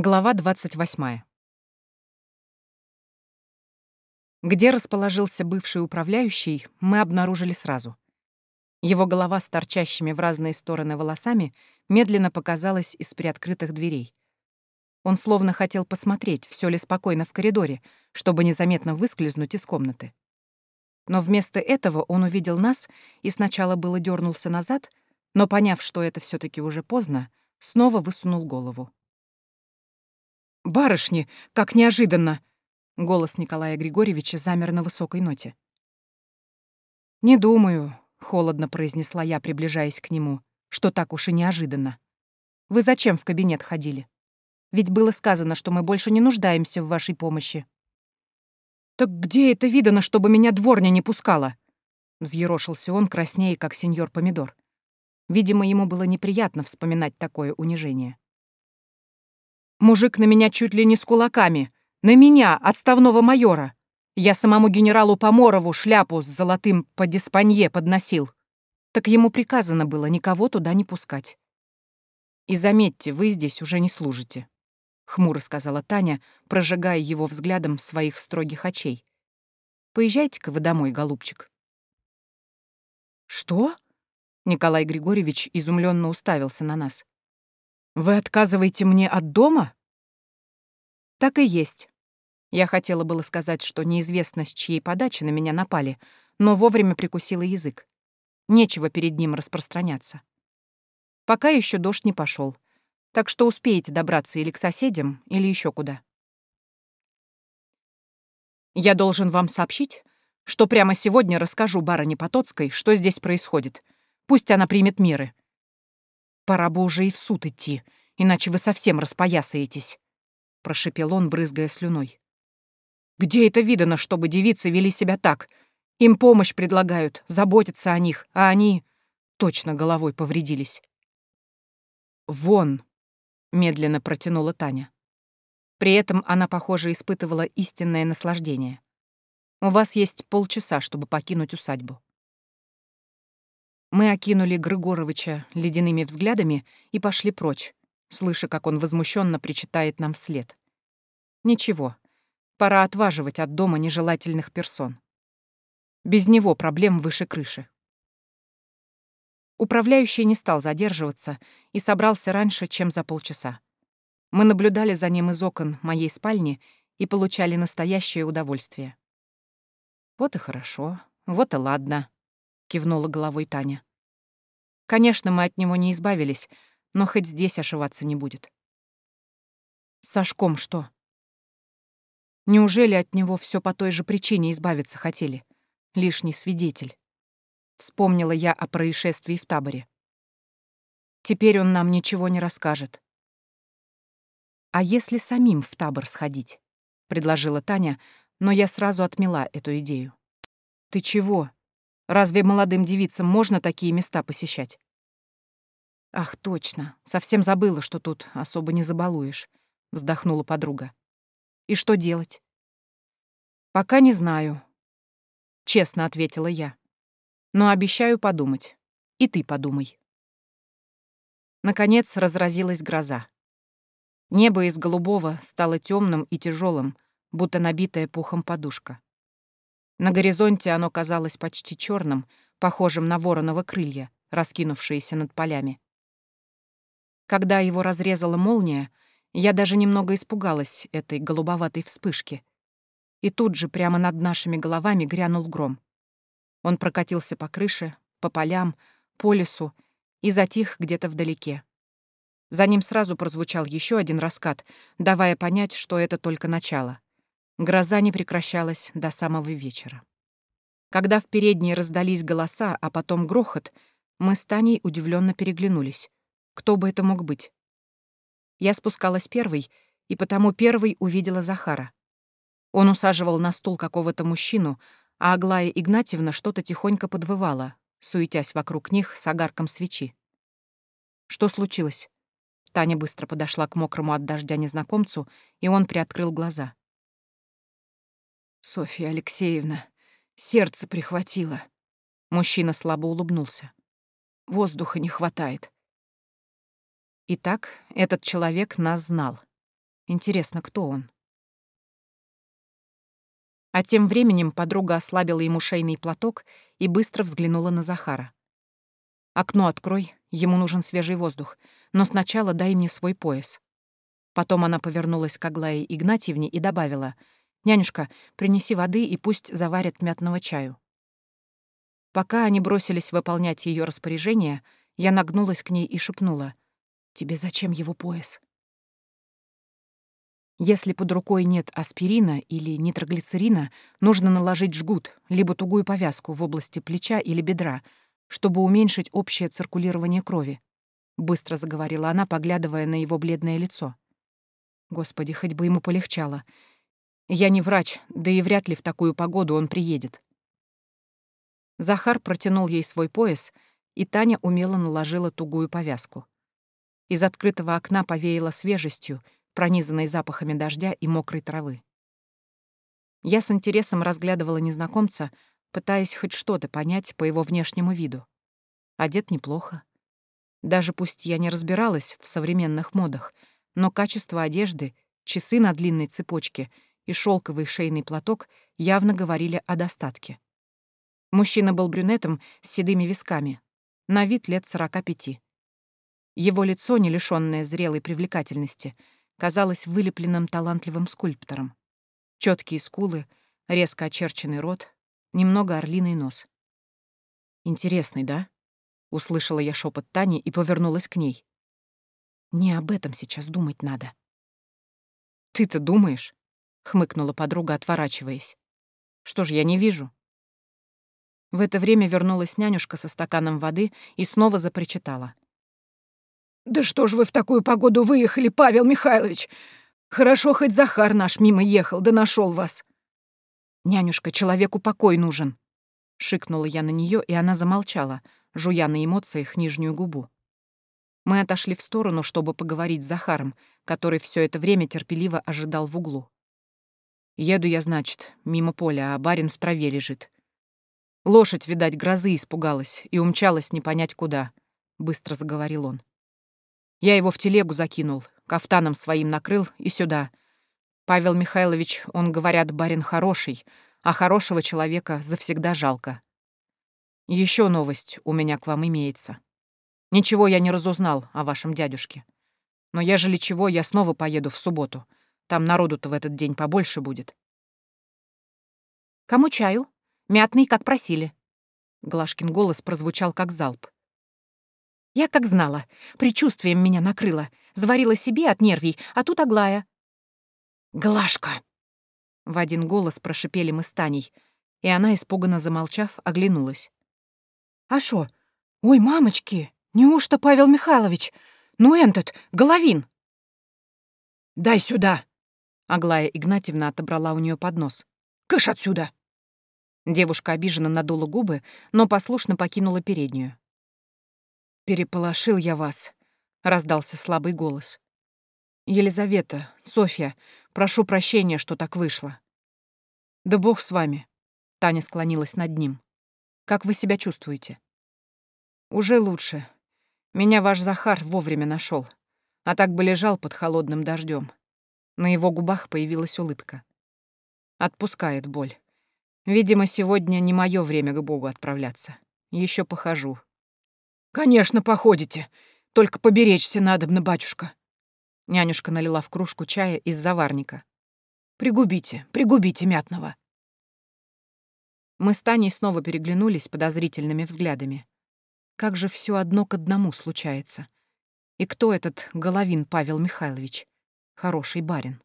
Глава 28. Где расположился бывший управляющий, мы обнаружили сразу. Его голова с торчащими в разные стороны волосами медленно показалась из приоткрытых дверей. Он словно хотел посмотреть, все ли спокойно в коридоре, чтобы незаметно выскользнуть из комнаты. Но вместо этого он увидел нас и сначала было дернулся назад, но, поняв, что это все таки уже поздно, снова высунул голову. «Барышни, как неожиданно!» Голос Николая Григорьевича замер на высокой ноте. «Не думаю», — холодно произнесла я, приближаясь к нему, «что так уж и неожиданно. Вы зачем в кабинет ходили? Ведь было сказано, что мы больше не нуждаемся в вашей помощи». «Так где это видано, чтобы меня дворня не пускала?» Взъерошился он, краснее, как сеньор Помидор. Видимо, ему было неприятно вспоминать такое унижение. Мужик на меня чуть ли не с кулаками. На меня, отставного майора. Я самому генералу Поморову шляпу с золотым подиспанье подносил. Так ему приказано было никого туда не пускать. И заметьте, вы здесь уже не служите. Хмуро сказала Таня, прожигая его взглядом своих строгих очей. Поезжайте-ка вы домой, голубчик. Что? Николай Григорьевич изумленно уставился на нас. Вы отказываете мне от дома? Так и есть. Я хотела было сказать, что неизвестно, с чьей подачи на меня напали, но вовремя прикусила язык. Нечего перед ним распространяться. Пока еще дождь не пошел, так что успеете добраться или к соседям, или еще куда. Я должен вам сообщить, что прямо сегодня расскажу барыне Потоцкой, что здесь происходит. Пусть она примет меры. Пора бы уже и в суд идти, иначе вы совсем распоясаетесь», — прошепел он, брызгая слюной. «Где это видано, чтобы девицы вели себя так? Им помощь предлагают, заботятся о них, а они точно головой повредились». «Вон», — медленно протянула Таня. При этом она, похоже, испытывала истинное наслаждение. «У вас есть полчаса, чтобы покинуть усадьбу». Мы окинули Григоровича ледяными взглядами и пошли прочь, слыша, как он возмущенно причитает нам вслед. Ничего, пора отваживать от дома нежелательных персон. Без него проблем выше крыши. Управляющий не стал задерживаться и собрался раньше, чем за полчаса. Мы наблюдали за ним из окон моей спальни и получали настоящее удовольствие. «Вот и хорошо, вот и ладно», — кивнула головой Таня. «Конечно, мы от него не избавились, но хоть здесь ошиваться не будет». «С Сашком что?» Неужели от него все по той же причине избавиться хотели? Лишний свидетель. Вспомнила я о происшествии в таборе. Теперь он нам ничего не расскажет. «А если самим в табор сходить?» — предложила Таня, но я сразу отмела эту идею. «Ты чего?» Разве молодым девицам можно такие места посещать? Ах, точно. Совсем забыла, что тут особо не забалуешь, вздохнула подруга. И что делать? Пока не знаю, честно ответила я. Но обещаю подумать. И ты подумай. Наконец разразилась гроза. Небо из голубого стало темным и тяжелым, будто набитая пухом подушка. На горизонте оно казалось почти черным, похожим на вороново крылья, раскинувшиеся над полями. Когда его разрезала молния, я даже немного испугалась этой голубоватой вспышки. И тут же прямо над нашими головами грянул гром. Он прокатился по крыше, по полям, по лесу и затих где-то вдалеке. За ним сразу прозвучал еще один раскат, давая понять, что это только начало. Гроза не прекращалась до самого вечера. Когда в передней раздались голоса, а потом грохот, мы с Таней удивленно переглянулись. Кто бы это мог быть? Я спускалась первой, и потому первой увидела Захара. Он усаживал на стул какого-то мужчину, а Аглая Игнатьевна что-то тихонько подвывала, суетясь вокруг них с огарком свечи. Что случилось? Таня быстро подошла к мокрому от дождя незнакомцу, и он приоткрыл глаза. «Софья Алексеевна, сердце прихватило». Мужчина слабо улыбнулся. «Воздуха не хватает». Итак, этот человек нас знал. Интересно, кто он? А тем временем подруга ослабила ему шейный платок и быстро взглянула на Захара. «Окно открой, ему нужен свежий воздух, но сначала дай мне свой пояс». Потом она повернулась к Аглае Игнатьевне и добавила, «Нянюшка, принеси воды и пусть заварят мятного чаю». Пока они бросились выполнять ее распоряжение, я нагнулась к ней и шепнула, «Тебе зачем его пояс?» Если под рукой нет аспирина или нитроглицерина, нужно наложить жгут, либо тугую повязку в области плеча или бедра, чтобы уменьшить общее циркулирование крови. Быстро заговорила она, поглядывая на его бледное лицо. Господи, хоть бы ему полегчало. Я не врач, да и вряд ли в такую погоду он приедет. Захар протянул ей свой пояс, и Таня умело наложила тугую повязку. Из открытого окна повеяло свежестью — пронизанной запахами дождя и мокрой травы. Я с интересом разглядывала незнакомца, пытаясь хоть что-то понять по его внешнему виду. Одет неплохо. Даже пусть я не разбиралась в современных модах, но качество одежды, часы на длинной цепочке и шелковый шейный платок явно говорили о достатке. Мужчина был брюнетом с седыми висками, на вид лет сорока пяти. Его лицо, не лишённое зрелой привлекательности — казалось вылепленным талантливым скульптором. Четкие скулы, резко очерченный рот, немного орлиный нос. «Интересный, да?» — услышала я шепот Тани и повернулась к ней. «Не об этом сейчас думать надо». «Ты-то думаешь?» — хмыкнула подруга, отворачиваясь. «Что ж, я не вижу». В это время вернулась нянюшка со стаканом воды и снова запричитала — «Да что ж вы в такую погоду выехали, Павел Михайлович? Хорошо, хоть Захар наш мимо ехал, да нашел вас». «Нянюшка, человеку покой нужен», — шикнула я на нее, и она замолчала, жуя на эмоциях нижнюю губу. Мы отошли в сторону, чтобы поговорить с Захаром, который все это время терпеливо ожидал в углу. Еду я, значит, мимо поля, а барин в траве лежит. Лошадь, видать, грозы испугалась и умчалась не понять куда, — быстро заговорил он. Я его в телегу закинул, кафтаном своим накрыл и сюда. Павел Михайлович, он, говорят, барин хороший, а хорошего человека завсегда жалко. Еще новость у меня к вам имеется. Ничего я не разузнал о вашем дядюшке. Но ежели чего, я снова поеду в субботу. Там народу-то в этот день побольше будет. «Кому чаю? Мятный, как просили». Глашкин голос прозвучал как залп. Я как знала. Предчувствием меня накрыло. Заварила себе от нервей, а тут Аглая. «Глашка!» В один голос прошипели мы с Таней, и она, испуганно замолчав, оглянулась. «А шо? Ой, мамочки! Неужто Павел Михайлович? Ну, этот, Головин!» «Дай сюда!» Аглая Игнатьевна отобрала у нее поднос. «Кыш отсюда!» Девушка обиженно надула губы, но послушно покинула переднюю. «Переполошил я вас», — раздался слабый голос. «Елизавета, Софья, прошу прощения, что так вышло». «Да бог с вами», — Таня склонилась над ним. «Как вы себя чувствуете?» «Уже лучше. Меня ваш Захар вовремя нашел, а так бы лежал под холодным дождем. На его губах появилась улыбка. Отпускает боль. Видимо, сегодня не мое время к Богу отправляться. Еще похожу, «Конечно, походите. Только поберечься надобно, батюшка». Нянюшка налила в кружку чая из заварника. «Пригубите, пригубите мятного». Мы с Таней снова переглянулись подозрительными взглядами. Как же все одно к одному случается. И кто этот Головин Павел Михайлович? Хороший барин.